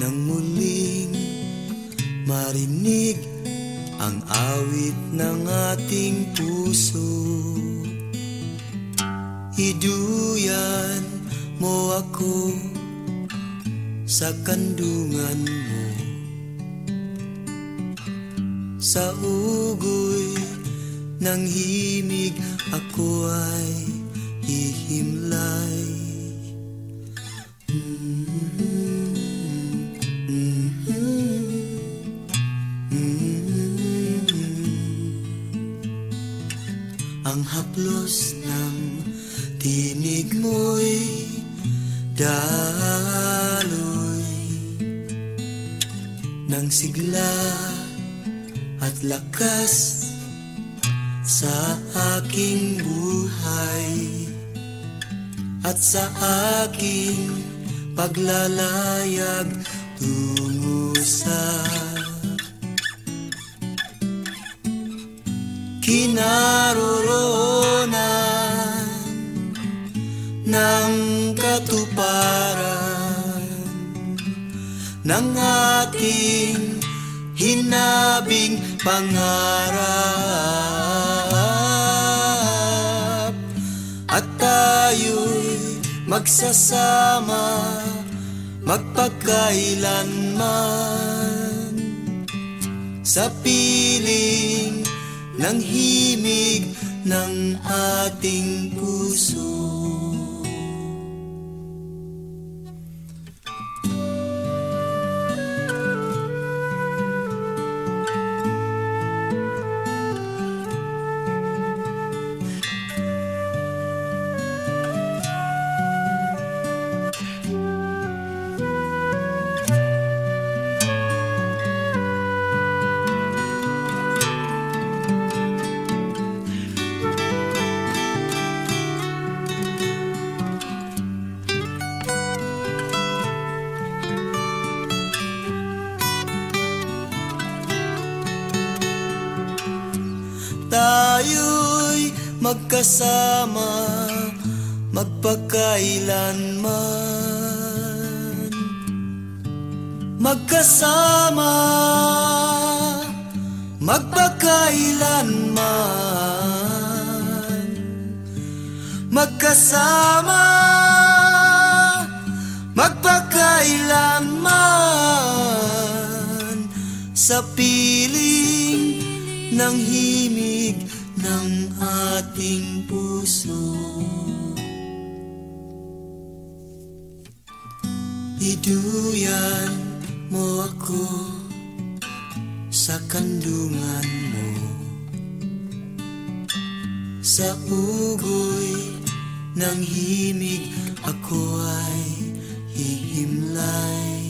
Nang muling marinig ang awit ng ating puso Iduyan mo ako sa kandungan mo. Sa ugoy ng himig ako ay ihimlay. Ang haplos ng tinig mo'y daloy. Ng sigla at lakas sa aking buhay at sa aking paglalayag tungo ng ating hinabing pangarap at tayo'y magsasama magpagkailanman sa piling ng himig ng ating puso. Magkasama magpakailanman. Magkasama magpakailanman. Magkasama magpakailanman. Sa piling ng himig ng ating puso. Iduyan mo ako sa kandungan mo. Sa ugoy ng himig ako ay hihimlay